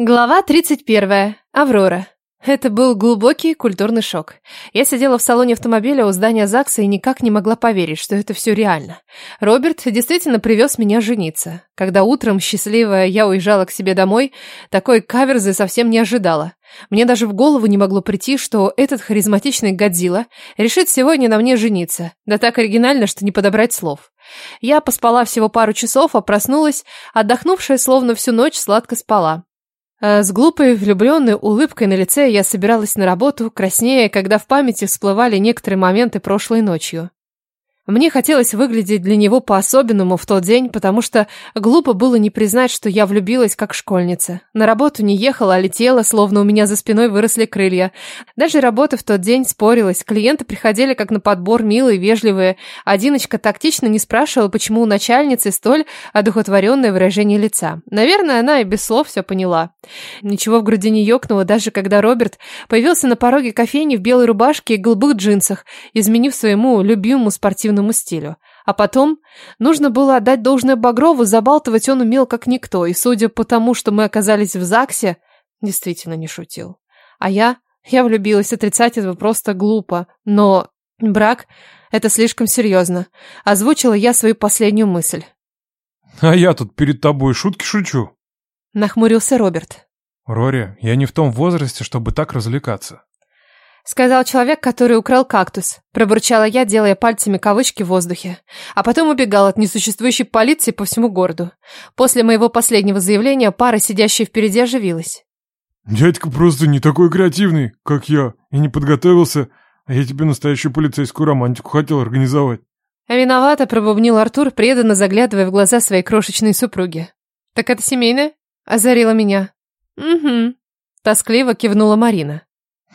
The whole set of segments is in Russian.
Глава 31. Аврора. Это был глубокий культурный шок. Я сидела в салоне автомобиля у здания ЗАГСа и никак не могла поверить, что это все реально. Роберт действительно привез меня жениться. Когда утром, счастливая, я уезжала к себе домой, такой каверзы совсем не ожидала. Мне даже в голову не могло прийти, что этот харизматичный Годзилла решит сегодня на мне жениться. Да так оригинально, что не подобрать слов. Я поспала всего пару часов, а проснулась, отдохнувшая словно всю ночь сладко спала. А с глупой влюбленной улыбкой на лице я собиралась на работу, краснея, когда в памяти всплывали некоторые моменты прошлой ночью. Мне хотелось выглядеть для него по-особенному в тот день, потому что глупо было не признать, что я влюбилась как школьница. На работу не ехала, а летела, словно у меня за спиной выросли крылья. Даже работа в тот день спорилась. Клиенты приходили как на подбор, милые, вежливые. Одиночка тактично не спрашивала, почему у начальницы столь одухотворенное выражение лица. Наверное, она и без слов все поняла. Ничего в груди не ёкнуло, даже когда Роберт появился на пороге кофейни в белой рубашке и голубых джинсах, изменив своему любимому спортивному стилю. А потом нужно было отдать должное Багрову, забалтывать он умел как никто, и судя по тому, что мы оказались в ЗАГСе, действительно не шутил. А я... я влюбилась, отрицать этого просто глупо. Но брак — это слишком серьезно. Озвучила я свою последнюю мысль. А я тут перед тобой шутки шучу. Нахмурился Роберт. Рори, я не в том возрасте, чтобы так развлекаться. Сказал человек, который украл кактус. Пробурчала я, делая пальцами кавычки в воздухе. А потом убегал от несуществующей полиции по всему городу. После моего последнего заявления пара, сидящая впереди, оживилась. Дядька просто не такой креативный, как я, и не подготовился, а я тебе настоящую полицейскую романтику хотел организовать. Виновато пробубнил Артур, преданно заглядывая в глаза своей крошечной супруги. «Так это семейное?» – озарила меня. «Угу», – тоскливо кивнула Марина.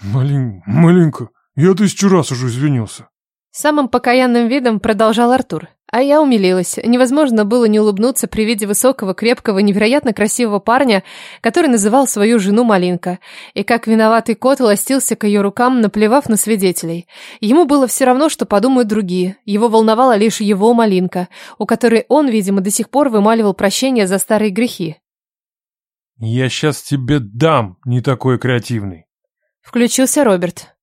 Малин... маленько, я тысячу раз уже извинился. Самым покаянным видом продолжал Артур. А я умилилась. Невозможно было не улыбнуться при виде высокого, крепкого, невероятно красивого парня, который называл свою жену Малинка. И как виноватый кот ластился к ее рукам, наплевав на свидетелей. Ему было все равно, что подумают другие. Его волновала лишь его Малинка, у которой он, видимо, до сих пор вымаливал прощение за старые грехи. «Я сейчас тебе дам не такой креативный». Включился Роберт.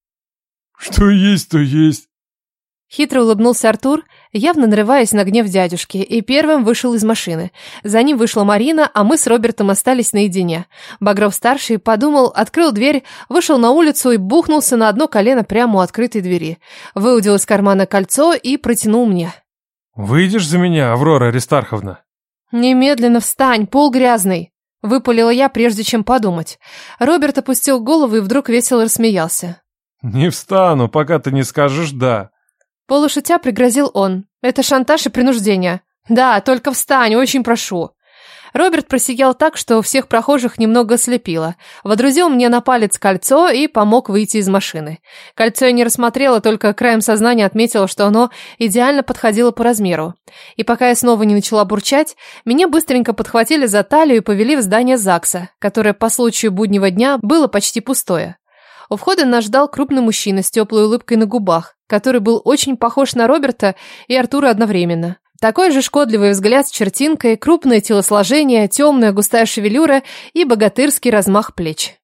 Что есть, то есть. Хитро улыбнулся Артур, явно нарываясь на гнев дядюшки, и первым вышел из машины. За ним вышла Марина, а мы с Робертом остались наедине. Багров-старший подумал, открыл дверь, вышел на улицу и бухнулся на одно колено прямо у открытой двери. Выудил из кармана кольцо и протянул мне. «Выйдешь за меня, Аврора Аристарховна?» «Немедленно встань, пол грязный!» Выпалила я, прежде чем подумать. Роберт опустил голову и вдруг весело рассмеялся. «Не встану, пока ты не скажешь «да». Полушутя пригрозил он. «Это шантаж и принуждение. Да, только встань, очень прошу». Роберт просиял так, что всех прохожих немного ослепило. Водрузил мне на палец кольцо и помог выйти из машины. Кольцо я не рассмотрела, только краем сознания отметила, что оно идеально подходило по размеру. И пока я снова не начала бурчать, меня быстренько подхватили за талию и повели в здание ЗАГСа, которое по случаю буднего дня было почти пустое. У входа нас ждал крупный мужчина с теплой улыбкой на губах, который был очень похож на Роберта и Артура одновременно. Такой же шкодливый взгляд с чертинкой, крупное телосложение, темная густая шевелюра и богатырский размах плеч.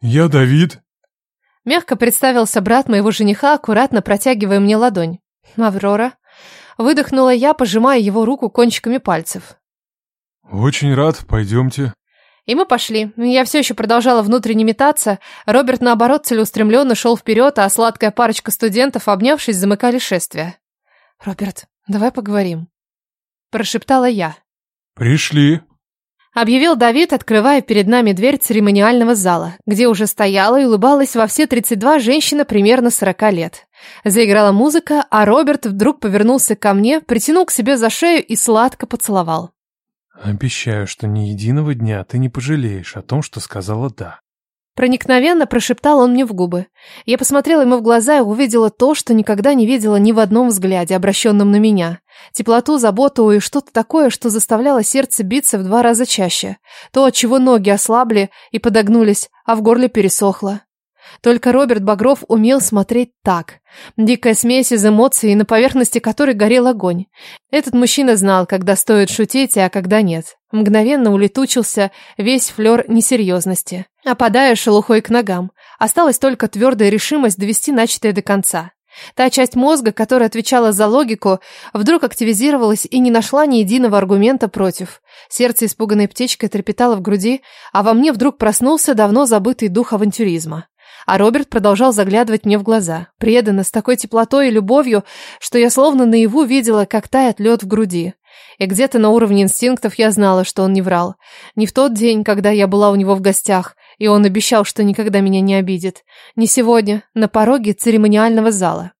«Я Давид», — мягко представился брат моего жениха, аккуратно протягивая мне ладонь. «Аврора». Выдохнула я, пожимая его руку кончиками пальцев. «Очень рад, пойдемте». И мы пошли. Я все еще продолжала внутренне метаться. Роберт, наоборот, целеустремленно шел вперед, а сладкая парочка студентов, обнявшись, замыкали шествие. «Роберт, давай поговорим», – прошептала я. «Пришли», – объявил Давид, открывая перед нами дверь церемониального зала, где уже стояла и улыбалась во все 32 женщина примерно 40 лет. Заиграла музыка, а Роберт вдруг повернулся ко мне, притянул к себе за шею и сладко поцеловал. «Обещаю, что ни единого дня ты не пожалеешь о том, что сказала «да». Проникновенно прошептал он мне в губы. Я посмотрела ему в глаза и увидела то, что никогда не видела ни в одном взгляде, обращенном на меня. Теплоту, заботу и что-то такое, что заставляло сердце биться в два раза чаще. То, от чего ноги ослабли и подогнулись, а в горле пересохло. Только Роберт Багров умел смотреть так. Дикая смесь из эмоций, на поверхности которой горел огонь. Этот мужчина знал, когда стоит шутить, а когда нет. Мгновенно улетучился весь флер несерьезности, опадая шелухой к ногам. Осталась только твердая решимость довести начатое до конца. Та часть мозга, которая отвечала за логику, вдруг активизировалась и не нашла ни единого аргумента против. Сердце испуганной птичкой трепетало в груди, а во мне вдруг проснулся давно забытый дух авантюризма. А Роберт продолжал заглядывать мне в глаза, преданно, с такой теплотой и любовью, что я словно наяву видела, как тает лед в груди. И где-то на уровне инстинктов я знала, что он не врал. Не в тот день, когда я была у него в гостях, и он обещал, что никогда меня не обидит. Не сегодня, на пороге церемониального зала.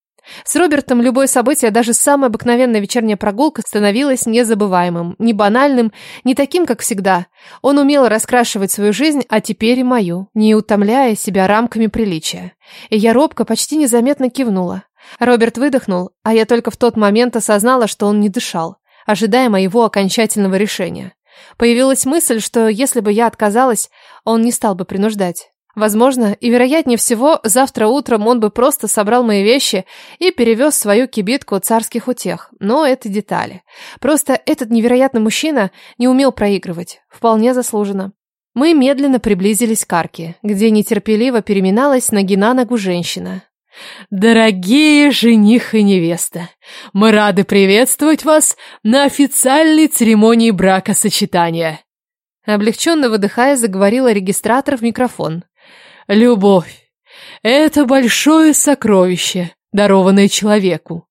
С Робертом любое событие, даже самая обыкновенная вечерняя прогулка, становилась незабываемым, не банальным, не таким, как всегда. Он умел раскрашивать свою жизнь, а теперь и мою, не утомляя себя рамками приличия. И я робко, почти незаметно кивнула. Роберт выдохнул, а я только в тот момент осознала, что он не дышал, ожидая моего окончательного решения. Появилась мысль, что если бы я отказалась, он не стал бы принуждать. Возможно, и вероятнее всего, завтра утром он бы просто собрал мои вещи и перевез свою кибитку царских утех. Но это детали. Просто этот невероятный мужчина не умел проигрывать. Вполне заслуженно. Мы медленно приблизились к арке, где нетерпеливо переминалась ноги на ногу женщина. Дорогие жених и невеста, мы рады приветствовать вас на официальной церемонии бракосочетания. Облегченно выдыхая, заговорила регистратор в микрофон. Любовь – это большое сокровище, дарованное человеку.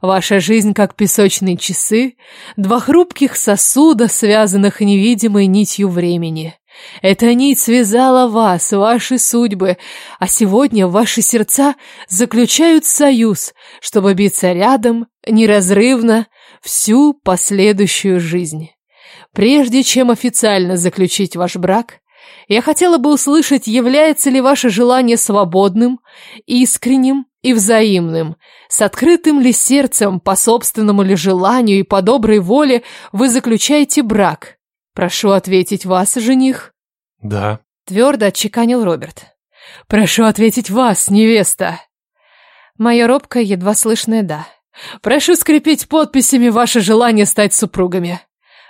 Ваша жизнь как песочные часы, два хрупких сосуда, связанных невидимой нитью времени. Эта нить связала вас, ваши судьбы, а сегодня ваши сердца заключают союз, чтобы биться рядом, неразрывно, всю последующую жизнь. Прежде чем официально заключить ваш брак, я хотела бы услышать, является ли ваше желание свободным, искренним и взаимным, с открытым ли сердцем, по собственному ли желанию и по доброй воле вы заключаете брак. Прошу ответить вас, жених. Да. Твердо отчеканил Роберт. Прошу ответить вас, невеста. Мое робкое, едва слышное «да». Прошу скрепить подписями ваше желание стать супругами.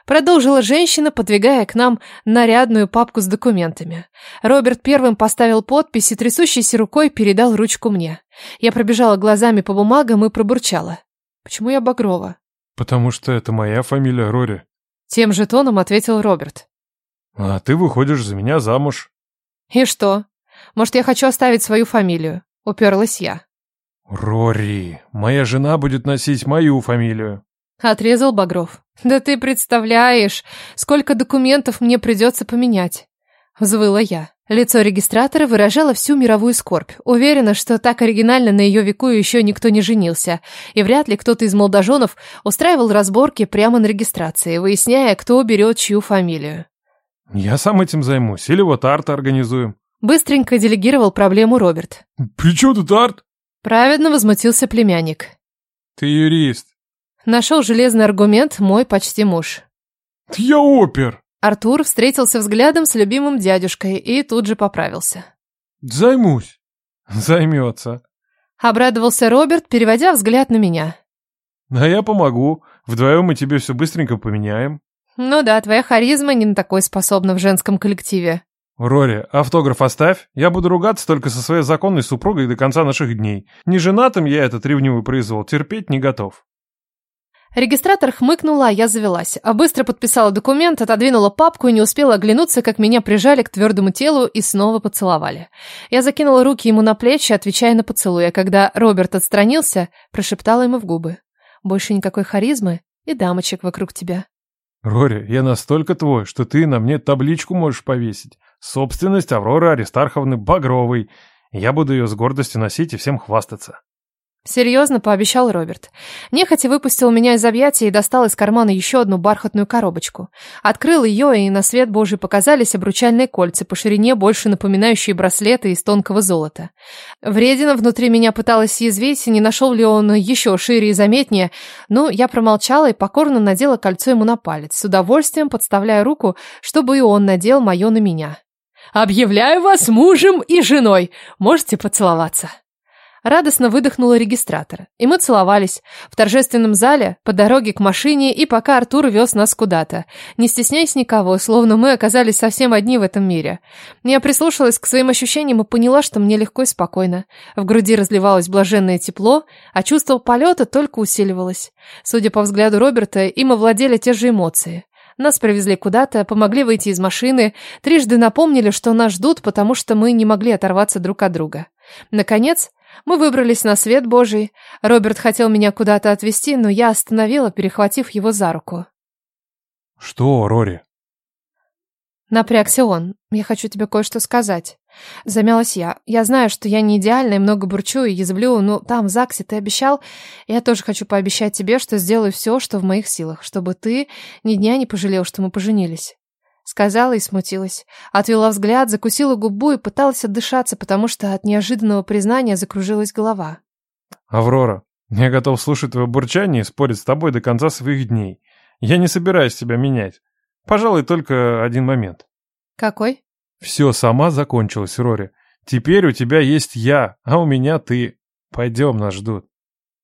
Продолжила женщина, подвигая к нам нарядную папку с документами. Роберт первым поставил подпись и трясущейся рукой передал ручку мне. Я пробежала глазами по бумагам и пробурчала. Почему я Багрова? Потому что это моя фамилия Рори. Тем же тоном ответил Роберт. А ты выходишь за меня замуж. И что? Может, я хочу оставить свою фамилию? Уперлась я. Рори, моя жена будет носить мою фамилию. Отрезал Багров. Да ты представляешь, сколько документов мне придется поменять. Взвыла я. Лицо регистратора выражало всю мировую скорбь. Уверена, что так оригинально на ее веку еще никто не женился. И вряд ли кто-то из молодоженов устраивал разборки прямо на регистрации, выясняя, кто берет чью фамилию. Я сам этим займусь. Или вот арт организуем. Быстренько делегировал проблему Роберт. При чем тут арт? Праведно возмутился племянник. Ты юрист. Нашел железный аргумент мой почти муж. Я опер. Артур встретился взглядом с любимым дядюшкой и тут же поправился. Займусь. Займется. Обрадовался Роберт, переводя взгляд на меня. А я помогу. Вдвоем мы тебе все быстренько поменяем. Ну да, твоя харизма не на такой способна в женском коллективе. Рори, автограф оставь. Я буду ругаться только со своей законной супругой до конца наших дней. Не женатым я этот ревнивый произвол терпеть не готов. Регистратор хмыкнула, а я завелась. А быстро подписала документ, отодвинула папку и не успела оглянуться, как меня прижали к твердому телу и снова поцеловали. Я закинула руки ему на плечи, отвечая на поцелуй, а когда Роберт отстранился, прошептала ему в губы. «Больше никакой харизмы и дамочек вокруг тебя». «Рори, я настолько твой, что ты на мне табличку можешь повесить. Собственность Авроры Аристарховны Багровой. Я буду ее с гордостью носить и всем хвастаться». Серьезно пообещал Роберт. Нехотя выпустил меня из объятий и достал из кармана еще одну бархатную коробочку. Открыл ее, и на свет божий показались обручальные кольца, по ширине больше напоминающие браслеты из тонкого золота. Вредина внутри меня пыталась съязвить, не нашел ли он еще шире и заметнее, но я промолчала и покорно надела кольцо ему на палец, с удовольствием подставляя руку, чтобы и он надел мое на меня. Объявляю вас мужем и женой. Можете поцеловаться. Радостно выдохнула регистратор, и мы целовались в торжественном зале, по дороге к машине, и пока Артур вез нас куда-то, не стесняясь никого, словно мы оказались совсем одни в этом мире. Я прислушалась к своим ощущениям и поняла, что мне легко и спокойно. В груди разливалось блаженное тепло, а чувство полета только усиливалось. Судя по взгляду Роберта, им овладели те же эмоции. Нас привезли куда-то, помогли выйти из машины, трижды напомнили, что нас ждут, потому что мы не могли оторваться друг от друга. Наконец, мы выбрались на свет Божий. Роберт хотел меня куда-то отвезти, но я остановила, перехватив его за руку. «Что, Рори?» Напрягся он. «Я хочу тебе кое-что сказать». Замялась я. Я знаю, что я не идеальна и много бурчу и язвлю, но там, в ЗАГСе, ты обещал... Я тоже хочу пообещать тебе, что сделаю все, что в моих силах, чтобы ты ни дня не пожалел, что мы поженились. Сказала и смутилась. Отвела взгляд, закусила губу и пыталась отдышаться, потому что от неожиданного признания закружилась голова. «Аврора, я готов слушать твое бурчание и спорить с тобой до конца своих дней. Я не собираюсь тебя менять. Пожалуй, только один момент». «Какой?» «Все сама закончилось, Рори. Теперь у тебя есть я, а у меня ты. Пойдем, нас ждут».